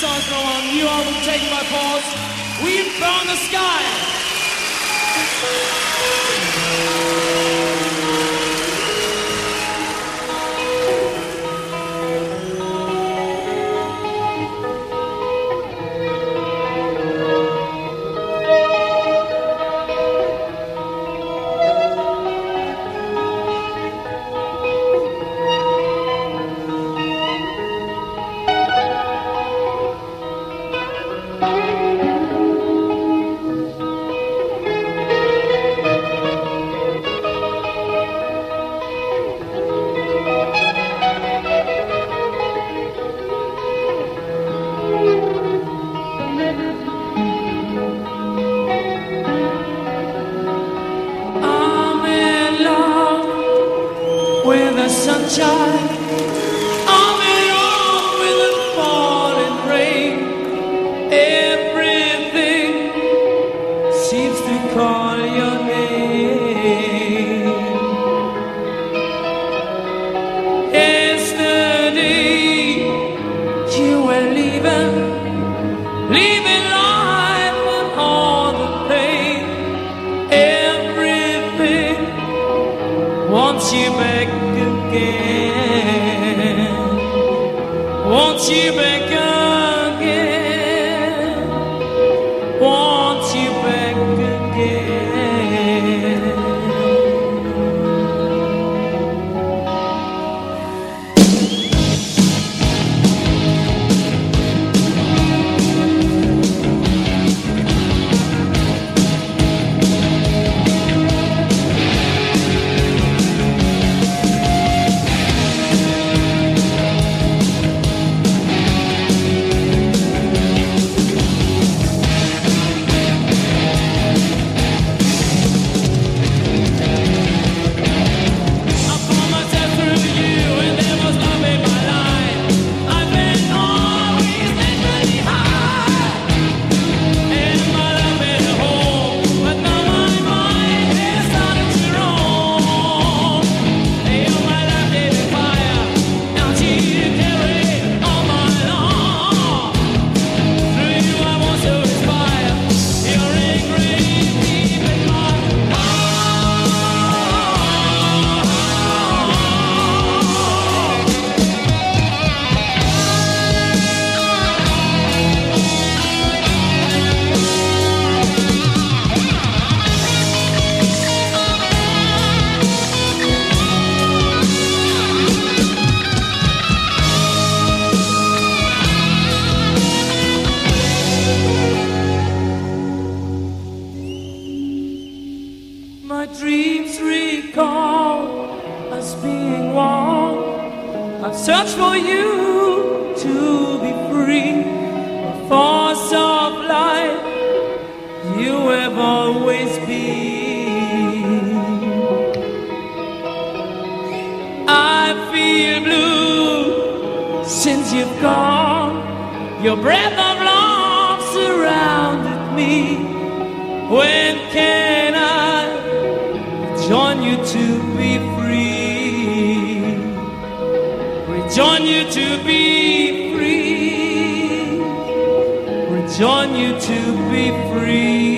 songs from our new album, Take My Pulse. We've found the sky. You back again. Wants you back My dreams recall us being one. I've searched for you to be free. A force of life you have always been. I feel blue since you've gone. Your breath of love surrounded me. When can join you to be free? Rejoin you to be free. Rejoin you to be free.